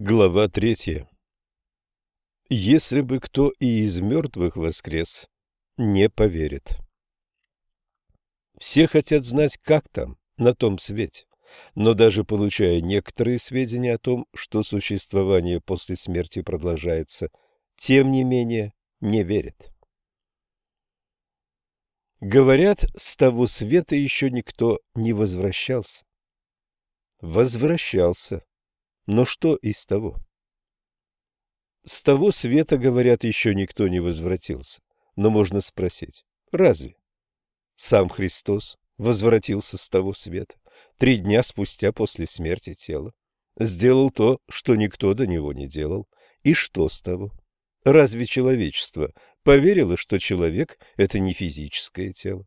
Глава третья. Если бы кто и из мертвых воскрес, не поверит. Все хотят знать, как там, на том свете, но даже получая некоторые сведения о том, что существование после смерти продолжается, тем не менее не верят. Говорят, с того света еще никто не возвращался. Возвращался но что из того? С того света, говорят, еще никто не возвратился. Но можно спросить, разве? Сам Христос возвратился с того света три дня спустя после смерти тела. Сделал то, что никто до него не делал. И что с того? Разве человечество поверило, что человек – это не физическое тело?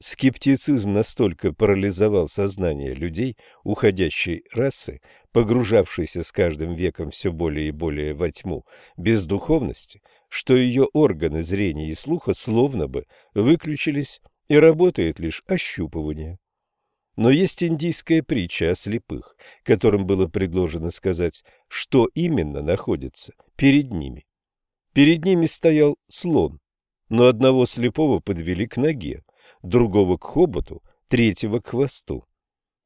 Скептицизм настолько парализовал сознание людей уходящей расы, погружавшейся с каждым веком все более и более во тьму бездуховности, что ее органы зрения и слуха словно бы выключились и работает лишь ощупывание. Но есть индийская притча о слепых, которым было предложено сказать, что именно находится перед ними. Перед ними стоял слон, но одного слепого подвели к ноге, другого к хоботу, третьего к хвосту.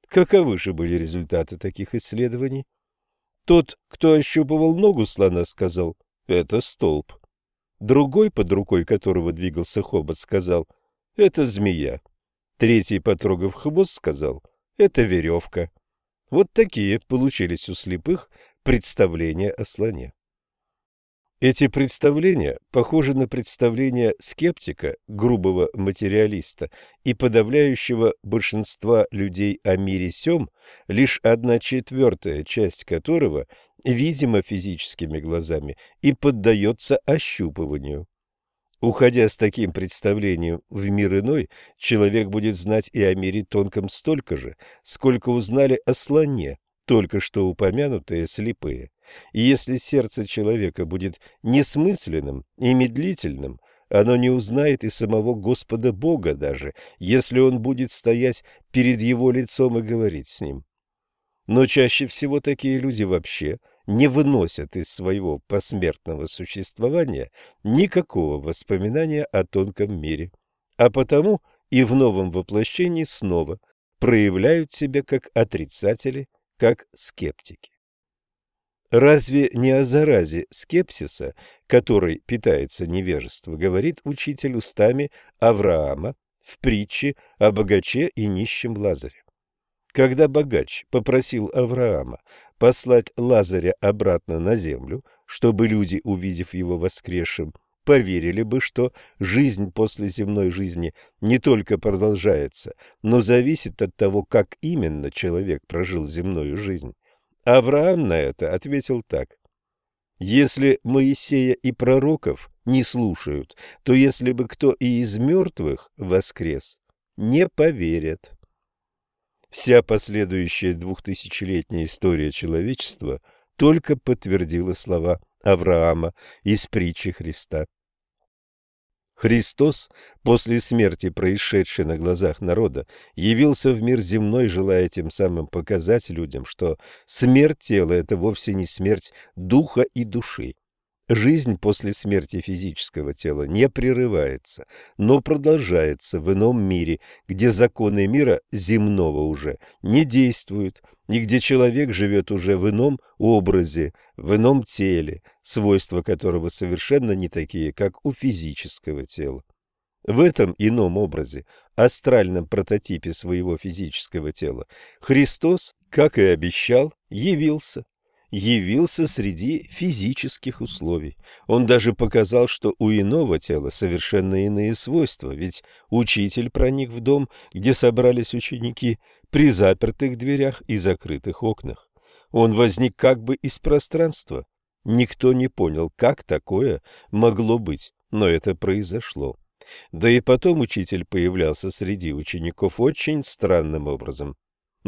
Каковы же были результаты таких исследований? Тот, кто ощупывал ногу слона, сказал «это столб». Другой, под рукой которого двигался хобот, сказал «это змея». Третий, потрогав хвост, сказал «это веревка». Вот такие получились у слепых представления о слоне. Эти представления похожи на представления скептика, грубого материалиста и подавляющего большинства людей о мире сём, лишь одна четвертая часть которого, видимо физическими глазами, и поддается ощупыванию. Уходя с таким представлением в мир иной, человек будет знать и о мире тонком столько же, сколько узнали о слоне, только что упомянутые слепые. И если сердце человека будет несмысленным и медлительным, оно не узнает и самого Господа Бога даже, если он будет стоять перед его лицом и говорить с ним. Но чаще всего такие люди вообще не выносят из своего посмертного существования никакого воспоминания о тонком мире, а потому и в новом воплощении снова проявляют себя как отрицатели, как скептики. Разве не о заразе скепсиса, которой питается невежество, говорит учитель устами Авраама в притче о богаче и нищем Лазаре? Когда богач попросил Авраама послать Лазаря обратно на землю, чтобы люди, увидев его воскресшим, поверили бы, что жизнь после земной жизни не только продолжается, но зависит от того, как именно человек прожил земную жизнь, Авраам на это ответил так. Если Моисея и пророков не слушают, то если бы кто и из мертвых воскрес, не поверят. Вся последующая двухтысячелетняя история человечества только подтвердила слова Авраама из притчи Христа. Христос, после смерти, происшедшей на глазах народа, явился в мир земной, желая тем самым показать людям, что смерть тела – это вовсе не смерть духа и души. Жизнь после смерти физического тела не прерывается, но продолжается в ином мире, где законы мира земного уже не действуют, и где человек живет уже в ином образе, в ином теле, свойства которого совершенно не такие, как у физического тела. В этом ином образе, астральном прототипе своего физического тела, Христос, как и обещал, явился явился среди физических условий. Он даже показал, что у иного тела совершенно иные свойства, ведь учитель проник в дом, где собрались ученики, при запертых дверях и закрытых окнах. Он возник как бы из пространства. Никто не понял, как такое могло быть, но это произошло. Да и потом учитель появлялся среди учеников очень странным образом.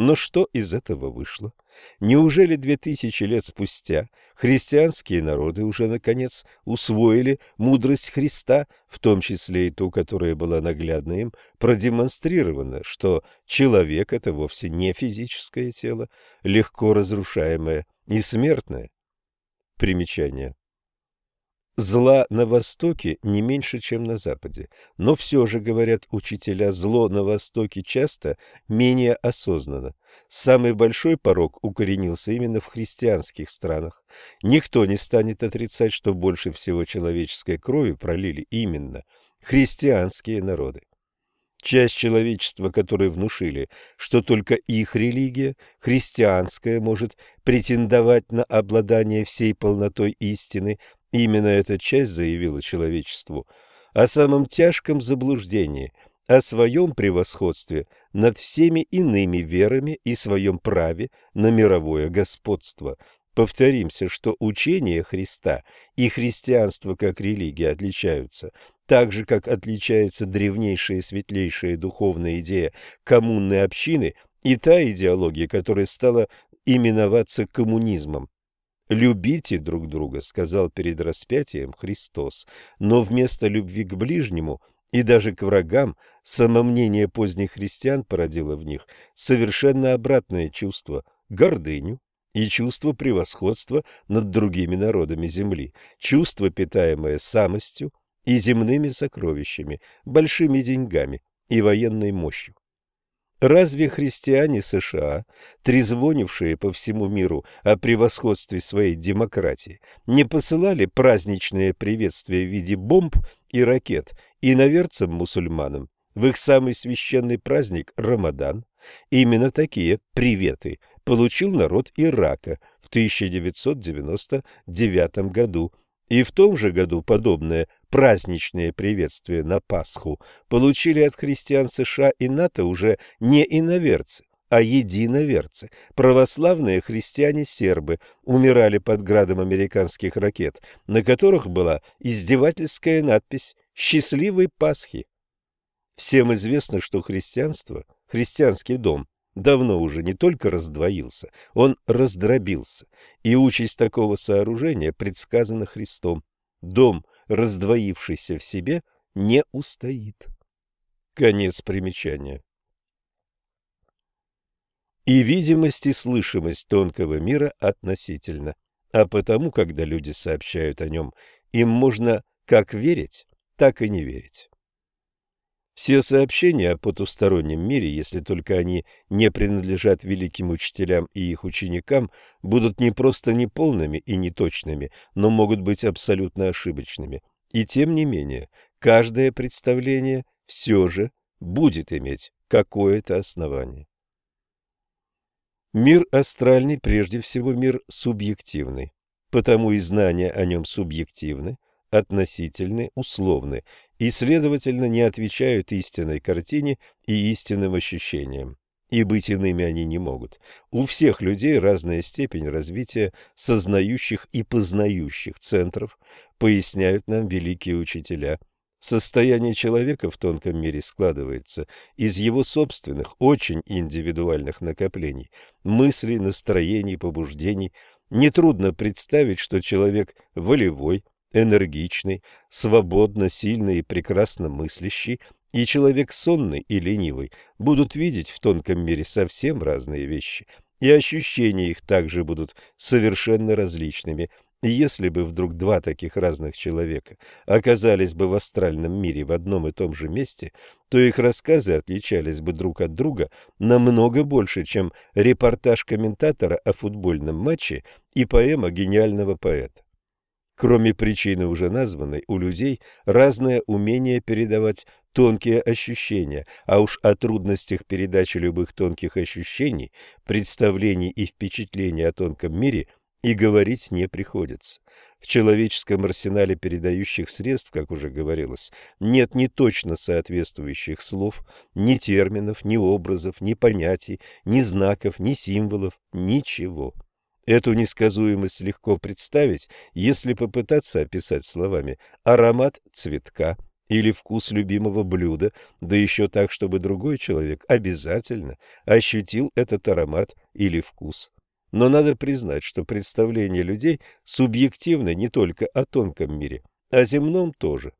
Но что из этого вышло? Неужели две тысячи лет спустя христианские народы уже, наконец, усвоили мудрость Христа, в том числе и ту, которая была наглядно им продемонстрирована, что человек – это вовсе не физическое тело, легко разрушаемое и смертное. Примечание. Зла на Востоке не меньше, чем на Западе, но все же, говорят учителя, зло на Востоке часто менее осознанно. Самый большой порог укоренился именно в христианских странах. Никто не станет отрицать, что больше всего человеческой крови пролили именно христианские народы. Часть человечества, которые внушили, что только их религия, христианская, может претендовать на обладание всей полнотой истины, именно эта часть заявила человечеству о самом тяжком заблуждении, о своем превосходстве над всеми иными верами и своем праве на мировое господство. Повторимся, что учение Христа и христианство как религия отличаются так же, как отличается древнейшая и светлейшая духовная идея коммунной общины и та идеология, которая стала именоваться коммунизмом. «Любите друг друга», — сказал перед распятием Христос, но вместо любви к ближнему и даже к врагам самомнение поздних христиан породило в них совершенно обратное чувство – гордыню и чувство превосходства над другими народами земли, чувство, питаемое самостью, и земными сокровищами, большими деньгами и военной мощью. Разве христиане США, трезвонившие по всему миру о превосходстве своей демократии, не посылали праздничные приветствия в виде бомб и ракет иноверцам-мусульманам в их самый священный праздник Рамадан? Именно такие приветы получил народ Ирака в 1999 году и в том же году подобное праздничное приветствие на Пасху получили от христиан США и НАТО уже не иноверцы, а единоверцы. Православные христиане-сербы умирали под градом американских ракет, на которых была издевательская надпись «Счастливой Пасхи». Всем известно, что христианство, христианский дом, давно уже не только раздвоился, он раздробился, и участь такого сооружения предсказана Христом. Дом, раздвоившийся в себе, не устоит. Конец примечания. И видимость и слышимость тонкого мира относительно, а потому, когда люди сообщают о нем, им можно как верить, так и не верить. Все сообщения о потустороннем мире, если только они не принадлежат великим учителям и их ученикам, будут не просто неполными и неточными, но могут быть абсолютно ошибочными. И тем не менее, каждое представление все же будет иметь какое-то основание. Мир астральный прежде всего мир субъективный, потому и знания о нем субъективны, относительны, условны и, следовательно, не отвечают истинной картине и истинным ощущениям. И быть иными они не могут. У всех людей разная степень развития сознающих и познающих центров, поясняют нам великие учителя. Состояние человека в тонком мире складывается из его собственных, очень индивидуальных накоплений, мыслей, настроений, побуждений. Нетрудно представить, что человек волевой, энергичный, свободно, сильный и прекрасно мыслящий, и человек сонный и ленивый будут видеть в тонком мире совсем разные вещи, и ощущения их также будут совершенно различными. И если бы вдруг два таких разных человека оказались бы в астральном мире в одном и том же месте, то их рассказы отличались бы друг от друга намного больше, чем репортаж комментатора о футбольном матче и поэма гениального поэта. Кроме причины уже названной, у людей разное умение передавать тонкие ощущения, а уж о трудностях передачи любых тонких ощущений, представлений и впечатлений о тонком мире и говорить не приходится. В человеческом арсенале передающих средств, как уже говорилось, нет ни точно соответствующих слов, ни терминов, ни образов, ни понятий, ни знаков, ни символов, ничего. Эту несказуемость легко представить, если попытаться описать словами аромат цветка или вкус любимого блюда, да еще так, чтобы другой человек обязательно ощутил этот аромат или вкус. Но надо признать, что представление людей субъективно не только о тонком мире, о земном тоже.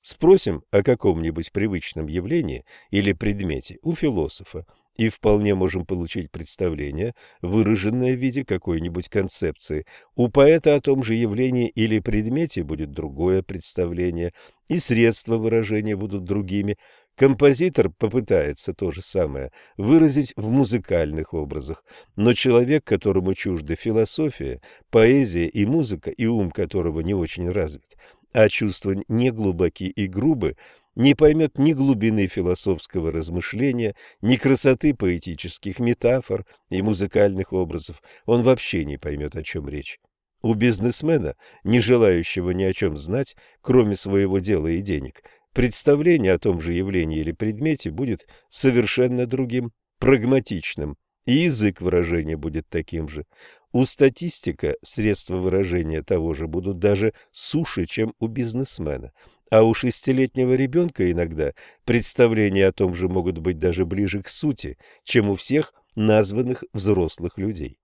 Спросим о каком-нибудь привычном явлении или предмете у философа, и вполне можем получить представление, выраженное в виде какой-нибудь концепции. У поэта о том же явлении или предмете будет другое представление, и средства выражения будут другими. Композитор попытается то же самое выразить в музыкальных образах, но человек, которому чужды философия, поэзия и музыка, и ум которого не очень развит, а чувства не глубоки и грубы, не поймет ни глубины философского размышления, ни красоты поэтических метафор и музыкальных образов. Он вообще не поймет, о чем речь. У бизнесмена, не желающего ни о чем знать, кроме своего дела и денег, представление о том же явлении или предмете будет совершенно другим, прагматичным, и язык выражения будет таким же. У статистика средства выражения того же будут даже суше, чем у бизнесмена – а у шестилетнего ребенка иногда представления о том же могут быть даже ближе к сути, чем у всех названных взрослых людей.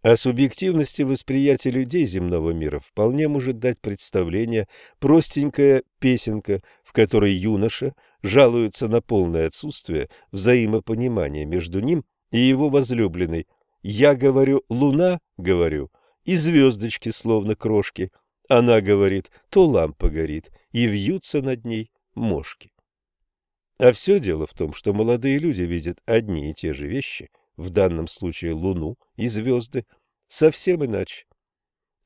О субъективности восприятия людей земного мира вполне может дать представление простенькая песенка, в которой юноша жалуется на полное отсутствие взаимопонимания между ним и его возлюбленной. «Я говорю, луна, говорю, и звездочки, словно крошки, она говорит, то лампа горит, и вьются над ней мошки. А все дело в том, что молодые люди видят одни и те же вещи, в данном случае Луну и звезды, совсем иначе.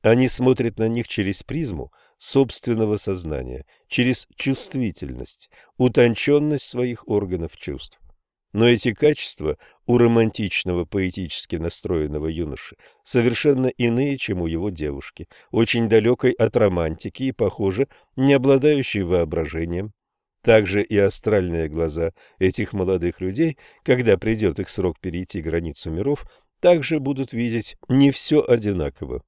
Они смотрят на них через призму собственного сознания, через чувствительность, утонченность своих органов чувств. Но эти качества у романтичного, поэтически настроенного юноши совершенно иные, чем у его девушки, очень далекой от романтики и, похоже, не обладающей воображением. Также и астральные глаза этих молодых людей, когда придет их срок перейти границу миров, также будут видеть не все одинаково.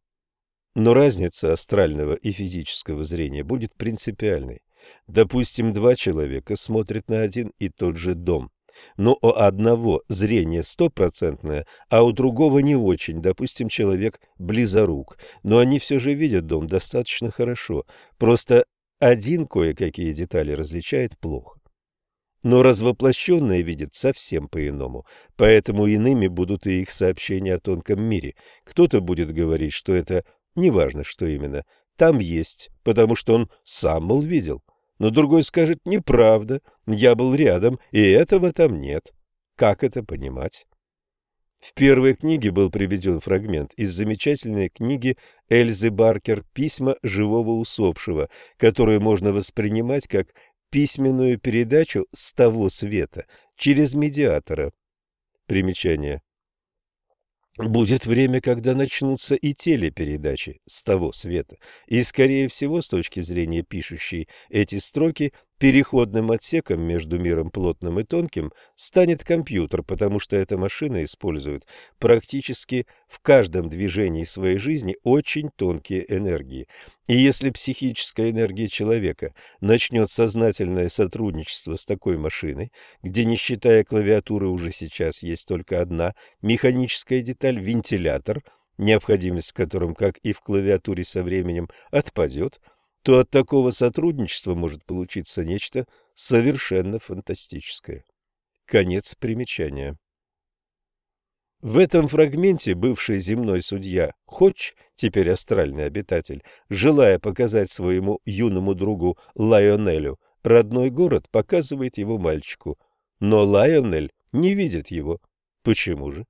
Но разница астрального и физического зрения будет принципиальной. Допустим, два человека смотрят на один и тот же дом но у одного зрение стопроцентное, а у другого не очень, допустим, человек близорук, но они все же видят дом достаточно хорошо, просто один кое-какие детали различает плохо. Но развоплощенные видят совсем по-иному, поэтому иными будут и их сообщения о тонком мире. Кто-то будет говорить, что это неважно, что именно, там есть, потому что он сам, мол, видел но другой скажет «неправда, я был рядом, и этого там нет». Как это понимать? В первой книге был приведен фрагмент из замечательной книги Эльзы Баркер «Письма живого усопшего», которую можно воспринимать как письменную передачу с того света через медиатора. Примечание. Будет время, когда начнутся и телепередачи с того света, и, скорее всего, с точки зрения пишущей эти строки, Переходным отсеком между миром плотным и тонким станет компьютер, потому что эта машина использует практически в каждом движении своей жизни очень тонкие энергии. И если психическая энергия человека начнет сознательное сотрудничество с такой машиной, где, не считая клавиатуры, уже сейчас есть только одна механическая деталь – вентилятор, необходимость в котором, как и в клавиатуре со временем, отпадет – то от такого сотрудничества может получиться нечто совершенно фантастическое. Конец примечания. В этом фрагменте бывший земной судья Хоч, теперь астральный обитатель, желая показать своему юному другу Лайонелю родной город, показывает его мальчику. Но Лайонель не видит его. Почему же?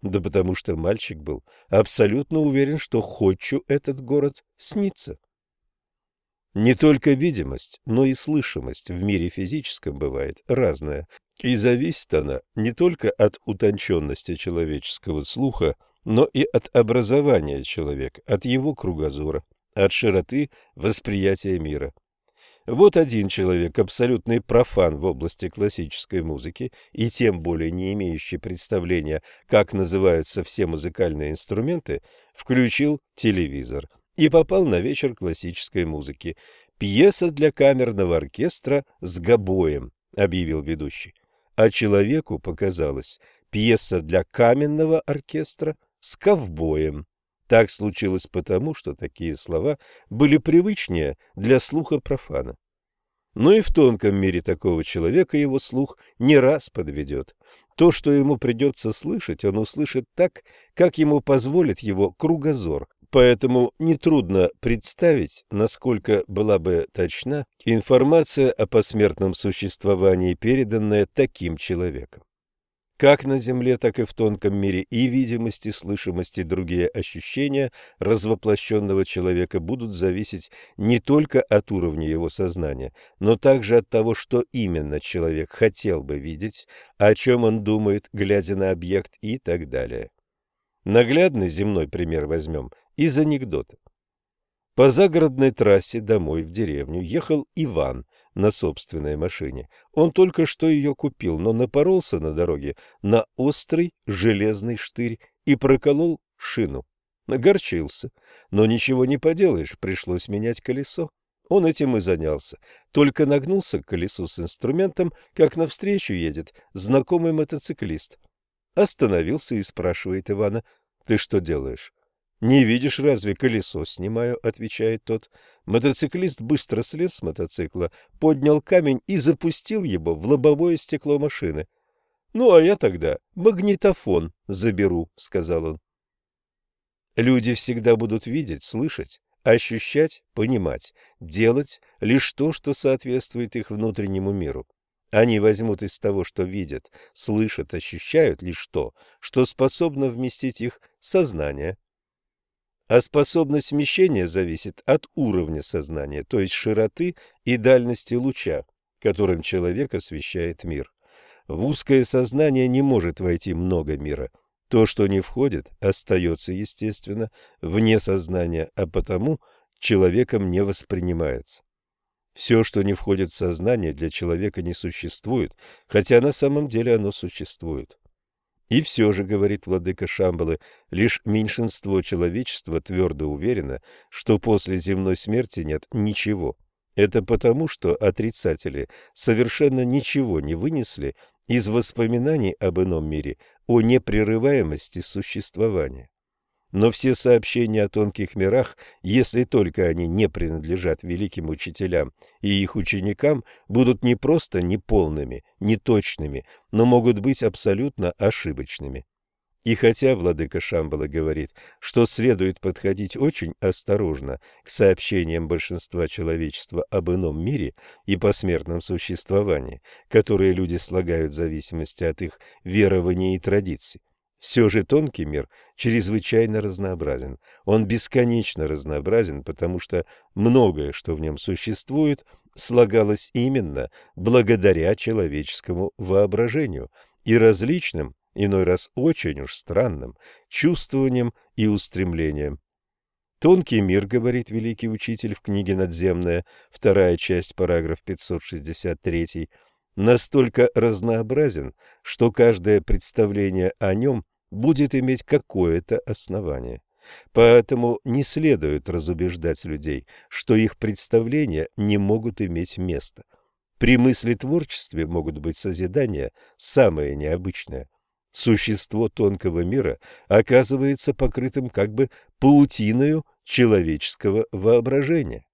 Да потому что мальчик был абсолютно уверен, что Ходчу этот город снится. Не только видимость, но и слышимость в мире физическом бывает разная, и зависит она не только от утонченности человеческого слуха, но и от образования человека, от его кругозора, от широты восприятия мира. Вот один человек, абсолютный профан в области классической музыки и тем более не имеющий представления, как называются все музыкальные инструменты, включил телевизор – и попал на вечер классической музыки. «Пьеса для камерного оркестра с гобоем», — объявил ведущий. А человеку показалось пьеса для каменного оркестра с ковбоем. Так случилось потому, что такие слова были привычнее для слуха профана. Но и в тонком мире такого человека его слух не раз подведет. То, что ему придется слышать, он услышит так, как ему позволит его кругозор. Поэтому нетрудно представить, насколько была бы точна информация о посмертном существовании, переданная таким человеком. Как на земле, так и в тонком мире и видимости, слышимости, другие ощущения развоплощенного человека будут зависеть не только от уровня его сознания, но также от того, что именно человек хотел бы видеть, о чем он думает, глядя на объект и так далее. Наглядный земной пример возьмем из анекдота. По загородной трассе домой в деревню ехал Иван – на собственной машине. Он только что ее купил, но напоролся на дороге на острый железный штырь и проколол шину. Огорчился, но ничего не поделаешь, пришлось менять колесо. Он этим и занялся. Только нагнулся к колесу с инструментом, как навстречу едет знакомый мотоциклист. Остановился и спрашивает Ивана, «Ты что делаешь?» «Не видишь, разве колесо снимаю?» — отвечает тот. Мотоциклист быстро слез с мотоцикла, поднял камень и запустил его в лобовое стекло машины. «Ну, а я тогда магнитофон заберу», — сказал он. Люди всегда будут видеть, слышать, ощущать, понимать, делать лишь то, что соответствует их внутреннему миру. Они возьмут из того, что видят, слышат, ощущают лишь то, что способно вместить их сознание, а способность смещения зависит от уровня сознания, то есть широты и дальности луча, которым человек освещает мир. В узкое сознание не может войти много мира. То, что не входит, остается, естественно, вне сознания, а потому человеком не воспринимается. Все, что не входит в сознание, для человека не существует, хотя на самом деле оно существует. И все же, говорит владыка Шамбалы, лишь меньшинство человечества твердо уверено, что после земной смерти нет ничего. Это потому, что отрицатели совершенно ничего не вынесли из воспоминаний об ином мире, о непрерываемости существования. Но все сообщения о тонких мирах, если только они не принадлежат великим учителям и их ученикам, будут не просто неполными, неточными, но могут быть абсолютно ошибочными. И хотя владыка Шамбала говорит, что следует подходить очень осторожно к сообщениям большинства человечества об ином мире и посмертном существовании, которые люди слагают в зависимости от их верований и традиций, все же тонкий мир чрезвычайно разнообразен. Он бесконечно разнообразен, потому что многое, что в нем существует, слагалось именно благодаря человеческому воображению и различным, иной раз очень уж странным, чувствованиям и устремлениям. Тонкий мир, говорит великий учитель в книге «Надземная», вторая часть, параграф 563, настолько разнообразен, что каждое представление о нем будет иметь какое-то основание. Поэтому не следует разубеждать людей, что их представления не могут иметь места. При мысли творчестве могут быть созидания самое необычное. Существо тонкого мира оказывается покрытым как бы паутиною человеческого воображения.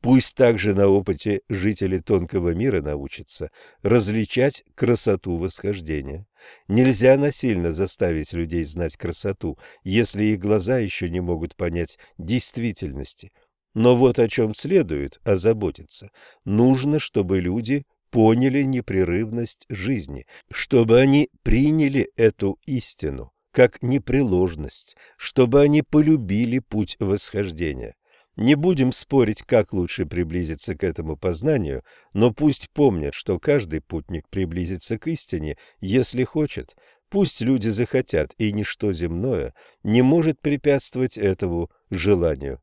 Пусть также на опыте жители тонкого мира научатся различать красоту восхождения. Нельзя насильно заставить людей знать красоту, если их глаза еще не могут понять действительности. Но вот о чем следует озаботиться. Нужно, чтобы люди поняли непрерывность жизни, чтобы они приняли эту истину как непреложность, чтобы они полюбили путь восхождения. Не будем спорить, как лучше приблизиться к этому познанию, но пусть помнят, что каждый путник приблизится к истине, если хочет. Пусть люди захотят, и ничто земное не может препятствовать этому желанию.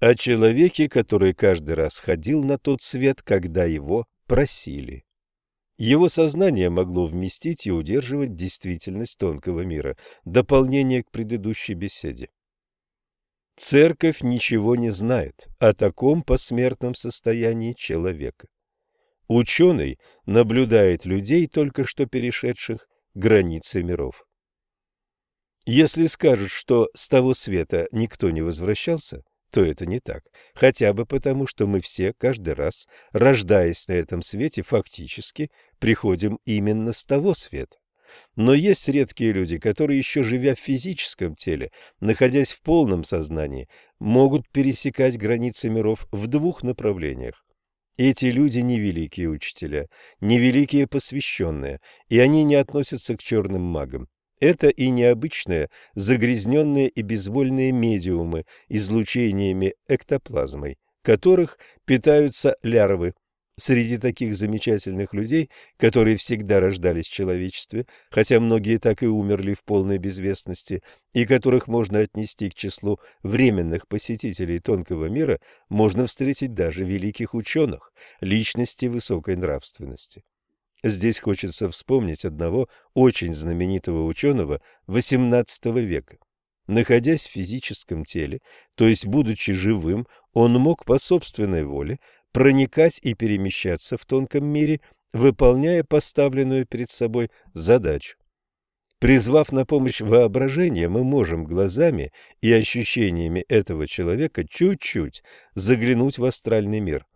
О человеке, который каждый раз ходил на тот свет, когда его просили. Его сознание могло вместить и удерживать действительность тонкого мира, дополнение к предыдущей беседе. Церковь ничего не знает о таком посмертном состоянии человека. Ученый наблюдает людей, только что перешедших границы миров. Если скажут, что с того света никто не возвращался, то это не так. Хотя бы потому, что мы все каждый раз, рождаясь на этом свете, фактически приходим именно с того света. Но есть редкие люди, которые, еще живя в физическом теле, находясь в полном сознании, могут пересекать границы миров в двух направлениях. Эти люди не великие учителя, не великие посвященные, и они не относятся к черным магам. Это и необычные, загрязненные и безвольные медиумы излучениями эктоплазмой, которых питаются лярвы, Среди таких замечательных людей, которые всегда рождались в человечестве, хотя многие так и умерли в полной безвестности, и которых можно отнести к числу временных посетителей тонкого мира, можно встретить даже великих ученых, личности высокой нравственности. Здесь хочется вспомнить одного очень знаменитого ученого XVIII века. Находясь в физическом теле, то есть будучи живым, он мог по собственной воле проникать и перемещаться в тонком мире, выполняя поставленную перед собой задачу. Призвав на помощь воображение, мы можем глазами и ощущениями этого человека чуть-чуть заглянуть в астральный мир.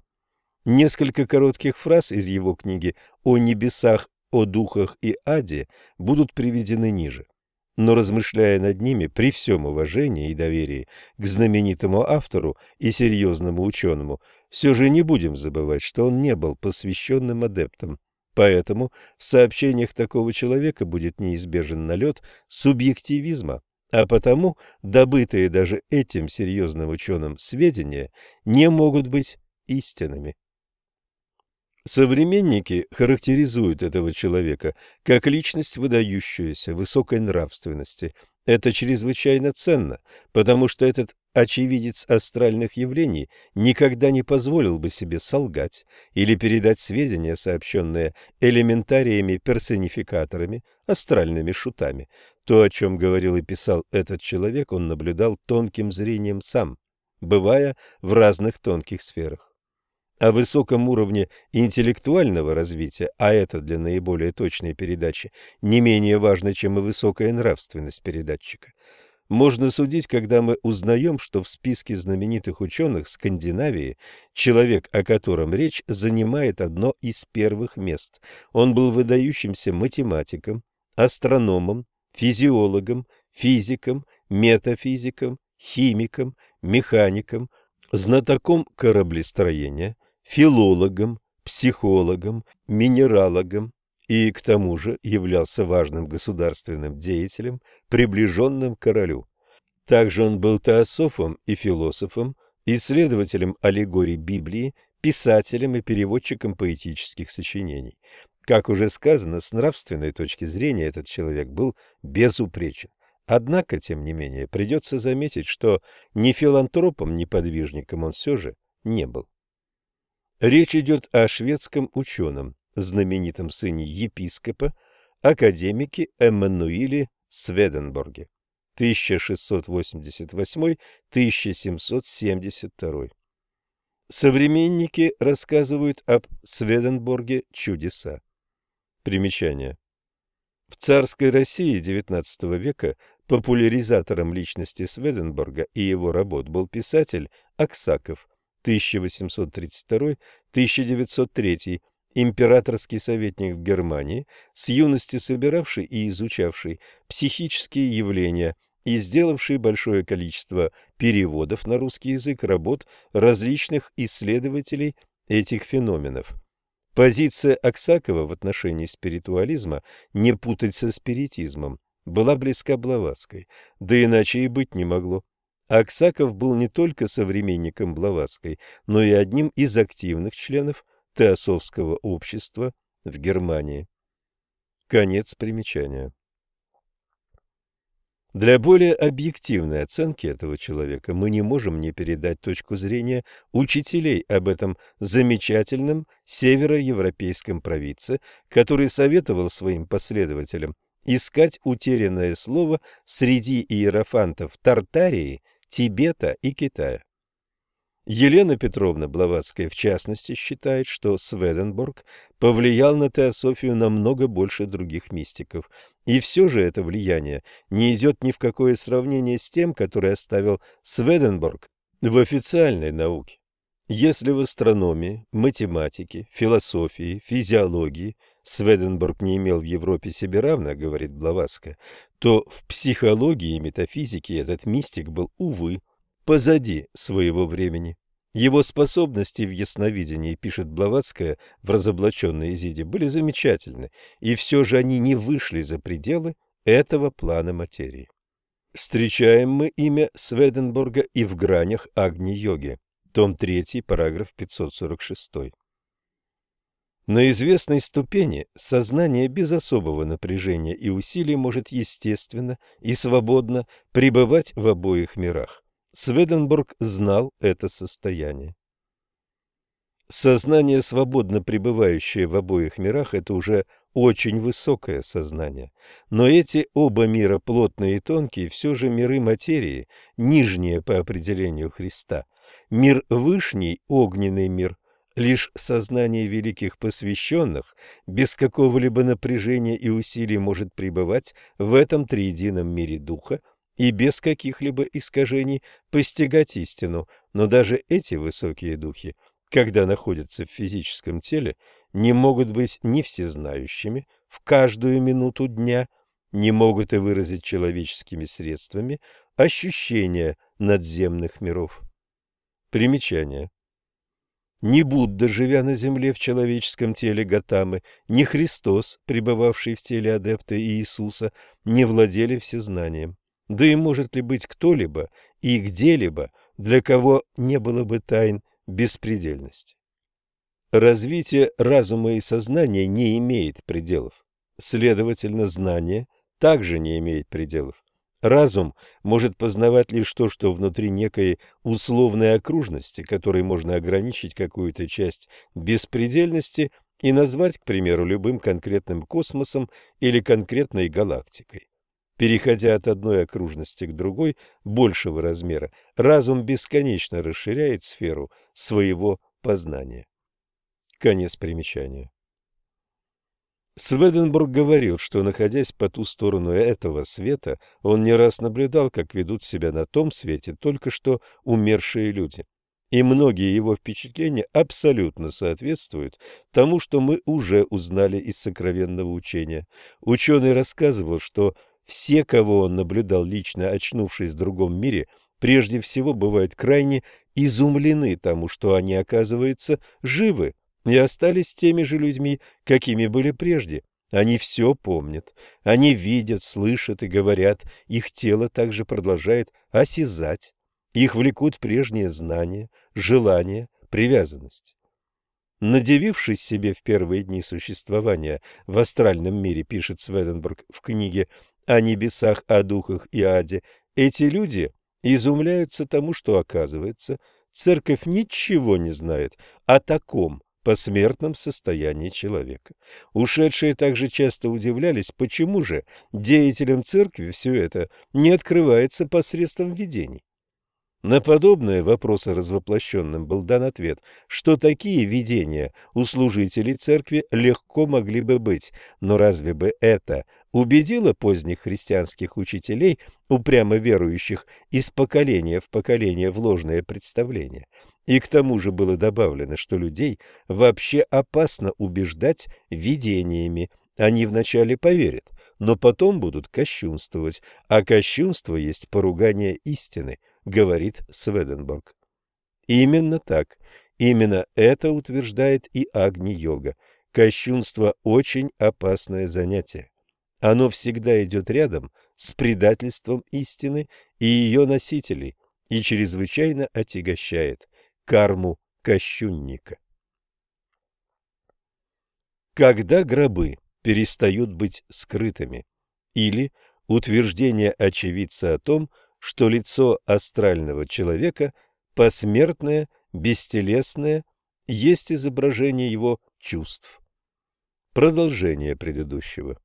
Несколько коротких фраз из его книги о небесах, о духах и аде будут приведены ниже. Но размышляя над ними при всем уважении и доверии к знаменитому автору и серьезному ученому, все же не будем забывать, что он не был посвященным адептом. Поэтому в сообщениях такого человека будет неизбежен налет субъективизма, а потому добытые даже этим серьезным ученым сведения не могут быть истинными. Современники характеризуют этого человека как личность, выдающуюся высокой нравственности. Это чрезвычайно ценно, потому что этот очевидец астральных явлений никогда не позволил бы себе солгать или передать сведения, сообщенные элементариями-персонификаторами, астральными шутами. То, о чем говорил и писал этот человек, он наблюдал тонким зрением сам, бывая в разных тонких сферах о высоком уровне интеллектуального развития, а это для наиболее точной передачи не менее важно, чем и высокая нравственность передатчика, можно судить, когда мы узнаем, что в списке знаменитых ученых Скандинавии человек, о котором речь, занимает одно из первых мест. Он был выдающимся математиком, астрономом, физиологом, физиком, метафизиком, химиком, механиком, знатоком кораблестроения, филологом, психологом, минералогом и к тому же являлся важным государственным деятелем, приближенным к королю. Также он был теософом и философом, исследователем аллегорий Библии, писателем и переводчиком поэтических сочинений. Как уже сказано, с нравственной точки зрения этот человек был безупречен. Однако, тем не менее, придется заметить, что ни филантропом, ни подвижником он все же не был. Речь идет о шведском ученом, знаменитом сыне епископа, академике Эммануиле Сведенборге 1688-1772. Современники рассказывают об Сведенборге чудеса. Примечание. В царской России XIX века популяризатором личности Сведенборга и его работ был писатель Аксаков – 1832-1903, императорский советник в Германии, с юности собиравший и изучавший психические явления и сделавший большое количество переводов на русский язык работ различных исследователей этих феноменов. Позиция Аксакова в отношении спиритуализма не путать со спиритизмом была близка Блаватской, да иначе и быть не могло. Аксаков был не только современником Блаватской, но и одним из активных членов Теософского общества в Германии. Конец примечания. Для более объективной оценки этого человека мы не можем не передать точку зрения учителей об этом замечательном североевропейском провидце, который советовал своим последователям искать утерянное слово среди иерофантов Тартарии – Тибета и Китая. Елена Петровна Блаватская, в частности, считает, что Сведенборг повлиял на теософию намного больше других мистиков, и все же это влияние не идет ни в какое сравнение с тем, которое оставил Сведенборг В официальной науке, если в астрономии, математике, философии, физиологии Сведенборг не имел в Европе себе равно, говорит Блаватская, то в психологии и метафизике этот мистик был, увы, позади своего времени. Его способности в ясновидении, пишет Блаватская в «Разоблаченной Изиде», были замечательны, и все же они не вышли за пределы этого плана материи. Встречаем мы имя Сведенборга и в гранях Агни-йоги, том 3, параграф 546. На известной ступени сознание без особого напряжения и усилий может естественно и свободно пребывать в обоих мирах. Сведенбург знал это состояние. Сознание, свободно пребывающее в обоих мирах, это уже очень высокое сознание. Но эти оба мира, плотные и тонкие, все же миры материи, нижние по определению Христа. Мир вышний, огненный мир, Лишь сознание великих посвященных без какого-либо напряжения и усилий может пребывать в этом триедином мире духа и без каких-либо искажений постигать истину, но даже эти высокие духи, когда находятся в физическом теле, не могут быть ни всезнающими в каждую минуту дня, не могут и выразить человеческими средствами ощущения надземных миров. Примечание. Ни Будда, живя на земле в человеческом теле Гатамы, ни Христос, пребывавший в теле адепта Иисуса, не владели всезнанием. Да и может ли быть кто-либо и где-либо, для кого не было бы тайн беспредельности? Развитие разума и сознания не имеет пределов. Следовательно, знание также не имеет пределов. Разум может познавать лишь то, что внутри некой условной окружности, которой можно ограничить какую-то часть беспредельности и назвать, к примеру, любым конкретным космосом или конкретной галактикой. Переходя от одной окружности к другой, большего размера, разум бесконечно расширяет сферу своего познания. Конец примечания. Сведенбург говорил, что, находясь по ту сторону этого света, он не раз наблюдал, как ведут себя на том свете только что умершие люди. И многие его впечатления абсолютно соответствуют тому, что мы уже узнали из сокровенного учения. Ученый рассказывал, что все, кого он наблюдал лично, очнувшись в другом мире, прежде всего бывают крайне изумлены тому, что они, оказывается, живы и остались теми же людьми, какими были прежде. Они все помнят, они видят, слышат и говорят, их тело также продолжает осязать, их влекут прежние знания, желания, привязанность. Надевившись себе в первые дни существования в астральном мире, пишет Сведенбург в книге о небесах, о духах и аде, эти люди изумляются тому, что, оказывается, церковь ничего не знает о таком посмертном состоянии человека. Ушедшие также часто удивлялись, почему же деятелям церкви все это не открывается посредством видений. На подобные вопросы развоплощенным был дан ответ, что такие видения у служителей церкви легко могли бы быть, но разве бы это убедило поздних христианских учителей, упрямо верующих из поколения в поколение в ложное представление? И к тому же было добавлено, что людей вообще опасно убеждать видениями. Они вначале поверят, но потом будут кощунствовать, а кощунство есть поругание истины, говорит Сведенборг. Именно так, именно это утверждает и Агни-йога. Кощунство – очень опасное занятие. Оно всегда идет рядом с предательством истины и ее носителей и чрезвычайно отягощает карму кощунника. Когда гробы перестают быть скрытыми, или утверждение очевидца о том, что лицо астрального человека посмертное, бестелесное, есть изображение его чувств. Продолжение предыдущего.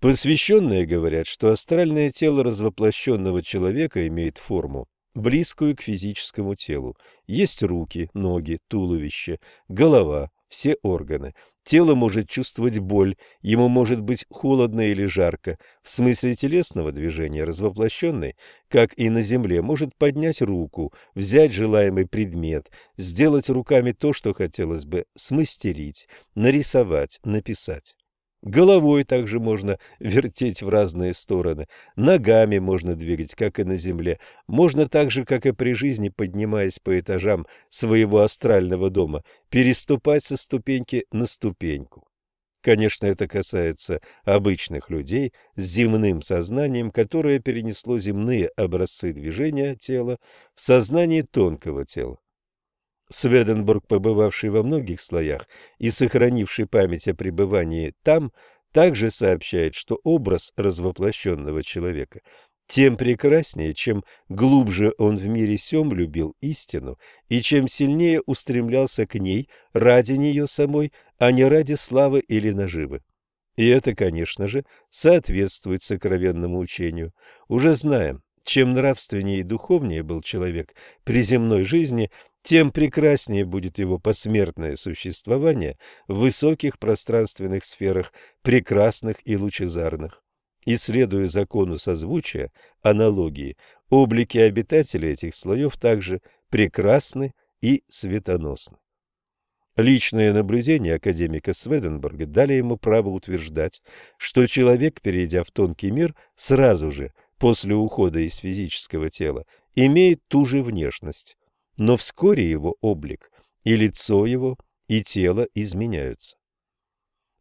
Посвященные говорят, что астральное тело развоплощенного человека имеет форму близкую к физическому телу. Есть руки, ноги, туловище, голова, все органы. Тело может чувствовать боль, ему может быть холодно или жарко. В смысле телесного движения развоплощенный, как и на земле, может поднять руку, взять желаемый предмет, сделать руками то, что хотелось бы смастерить, нарисовать, написать. Головой также можно вертеть в разные стороны, ногами можно двигать, как и на земле. Можно так же, как и при жизни, поднимаясь по этажам своего астрального дома, переступать со ступеньки на ступеньку. Конечно, это касается обычных людей с земным сознанием, которое перенесло земные образцы движения тела в сознание тонкого тела. Сведенбург, побывавший во многих слоях и сохранивший память о пребывании там, также сообщает, что образ развоплощенного человека тем прекраснее, чем глубже он в мире сем любил истину, и чем сильнее устремлялся к ней ради нее самой, а не ради славы или наживы. И это, конечно же, соответствует сокровенному учению. Уже знаем, чем нравственнее и духовнее был человек при земной жизни, тем прекраснее будет его посмертное существование в высоких пространственных сферах, прекрасных и лучезарных. И следуя закону созвучия, аналогии, облики обитателей этих слоев также прекрасны и светоносны. Личные наблюдения академика Сведенберга дали ему право утверждать, что человек, перейдя в тонкий мир, сразу же, после ухода из физического тела, имеет ту же внешность, но вскоре его облик, и лицо его, и тело изменяются.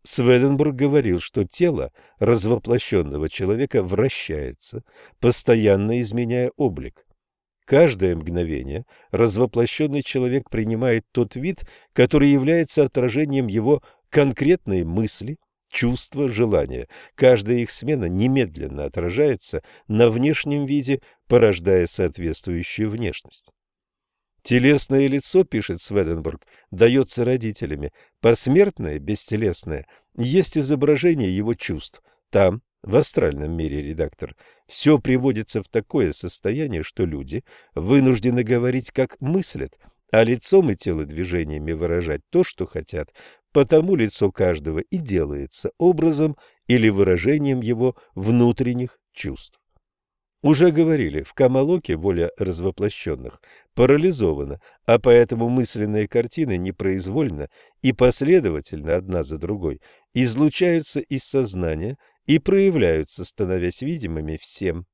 Сведенбург говорил, что тело развоплощенного человека вращается, постоянно изменяя облик. Каждое мгновение развоплощенный человек принимает тот вид, который является отражением его конкретной мысли, чувства, желания. Каждая их смена немедленно отражается на внешнем виде, порождая соответствующую внешность. Телесное лицо, пишет Сведенбург, дается родителями. Посмертное, бестелесное, есть изображение его чувств. Там, в астральном мире, редактор, все приводится в такое состояние, что люди вынуждены говорить, как мыслят, а лицом и телодвижениями выражать то, что хотят, потому лицо каждого и делается образом или выражением его внутренних чувств. Уже говорили, в Камалоке воля развоплощенных парализована, а поэтому мысленные картины непроизвольно и последовательно одна за другой излучаются из сознания и проявляются, становясь видимыми всем.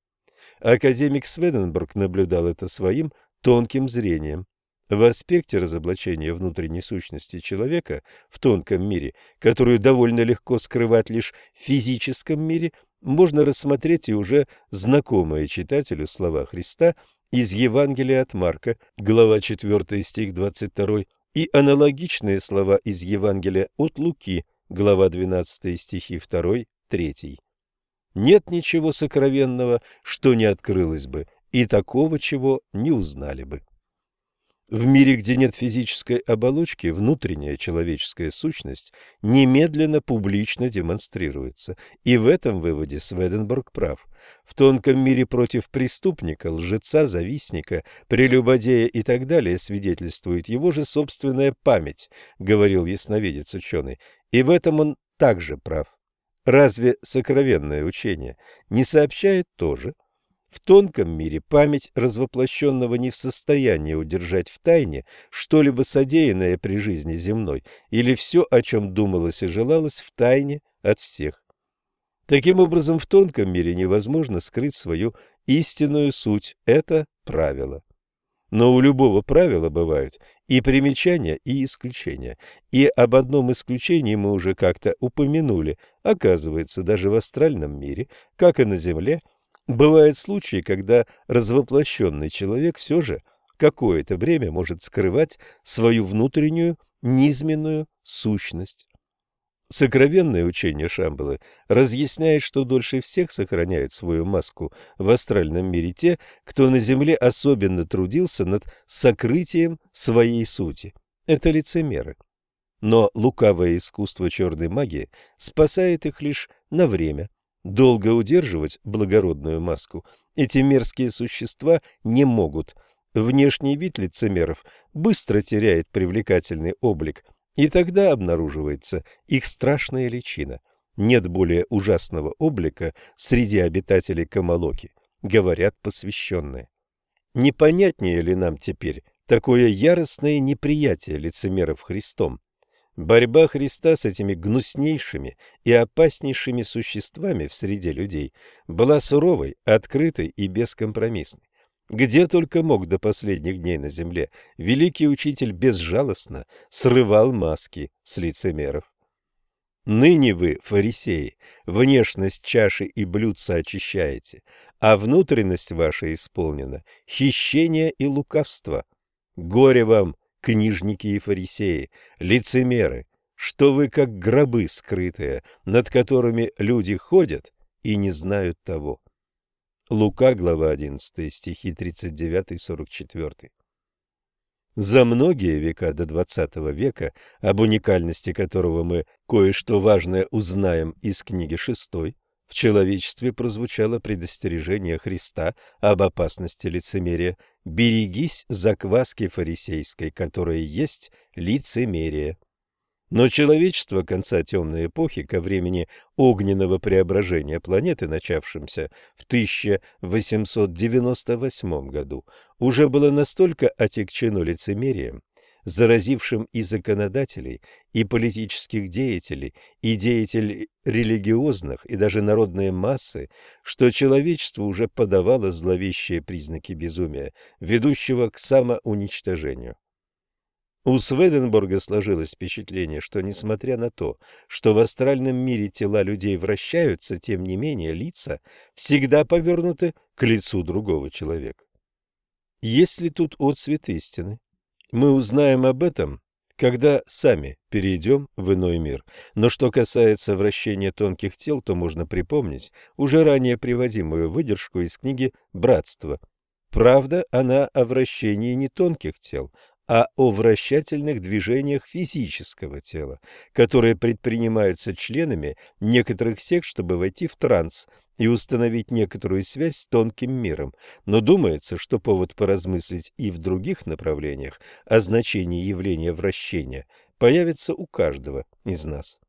Академик Сведенбург наблюдал это своим тонким зрением. В аспекте разоблачения внутренней сущности человека в тонком мире, которую довольно легко скрывать лишь в физическом мире – можно рассмотреть и уже знакомые читателю слова Христа из Евангелия от Марка, глава 4, стих 22, и аналогичные слова из Евангелия от Луки, глава 12, стихи 2, 3. Нет ничего сокровенного, что не открылось бы, и такого, чего не узнали бы. В мире, где нет физической оболочки, внутренняя человеческая сущность немедленно публично демонстрируется. И в этом выводе Сведенбург прав. В тонком мире против преступника, лжеца, завистника, прелюбодея и так далее свидетельствует его же собственная память, говорил ясновидец ученый. И в этом он также прав. Разве сокровенное учение не сообщает тоже, в тонком мире память развоплощенного не в состоянии удержать в тайне что-либо содеянное при жизни земной или все, о чем думалось и желалось, в тайне от всех. Таким образом, в тонком мире невозможно скрыть свою истинную суть. Это правило. Но у любого правила бывают и примечания, и исключения. И об одном исключении мы уже как-то упомянули. Оказывается, даже в астральном мире, как и на Земле, Бывают случаи, когда развоплощенный человек все же какое-то время может скрывать свою внутреннюю низменную сущность. Сокровенное учение Шамбалы разъясняет, что дольше всех сохраняют свою маску в астральном мире те, кто на земле особенно трудился над сокрытием своей сути. Это лицемеры. Но лукавое искусство черной магии спасает их лишь на время – Долго удерживать благородную маску эти мерзкие существа не могут. Внешний вид лицемеров быстро теряет привлекательный облик, И тогда обнаруживается их страшная личина. Нет более ужасного облика среди обитателей Камалоки, говорят посвященные. Непонятнее ли нам теперь такое яростное неприятие лицемеров Христом? Борьба Христа с этими гнуснейшими и опаснейшими существами в среде людей была суровой, открытой и бескомпромиссной. Где только мог до последних дней на земле, великий учитель безжалостно срывал маски с лицемеров. Ныне вы, фарисеи, внешность чаши и блюдца очищаете, а внутренность ваша исполнена хищения и лукавства. Горе вам, книжники и фарисеи, лицемеры, что вы как гробы скрытые, над которыми люди ходят и не знают того. Лука, глава 11, стихи 39-44. За многие века до XX века, об уникальности которого мы кое-что важное узнаем из книги шестой, в человечестве прозвучало предостережение Христа об опасности лицемерия. «Берегись закваски фарисейской, которая есть лицемерие». Но человечество конца темной эпохи ко времени огненного преображения планеты, начавшемся в 1898 году, уже было настолько отягчено лицемерием, заразившим и законодателей, и политических деятелей, и деятелей религиозных, и даже народные массы, что человечество уже подавало зловещие признаки безумия, ведущего к самоуничтожению. У Сведенборга сложилось впечатление, что, несмотря на то, что в астральном мире тела людей вращаются, тем не менее лица всегда повернуты к лицу другого человека. Есть ли тут отцвет истины? Мы узнаем об этом, когда сами перейдем в иной мир. Но что касается вращения тонких тел, то можно припомнить уже ранее приводимую выдержку из книги «Братство». Правда, она о вращении не тонких тел, а о вращательных движениях физического тела, которые предпринимаются членами некоторых сект, чтобы войти в транс и установить некоторую связь с тонким миром. Но думается, что повод поразмыслить и в других направлениях о значении явления вращения появится у каждого из нас.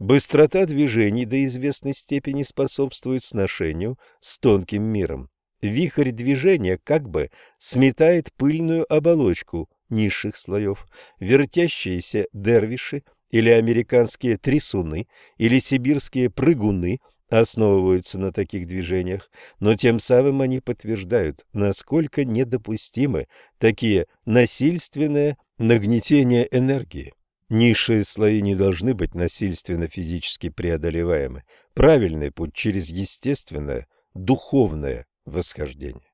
Быстрота движений до известной степени способствует сношению с тонким миром вихрь движения как бы сметает пыльную оболочку низших слоев. Вертящиеся дервиши или американские трясуны или сибирские прыгуны основываются на таких движениях, но тем самым они подтверждают, насколько недопустимы такие насильственные нагнетения энергии. Низшие слои не должны быть насильственно физически преодолеваемы. Правильный путь через естественное, духовное восхождение.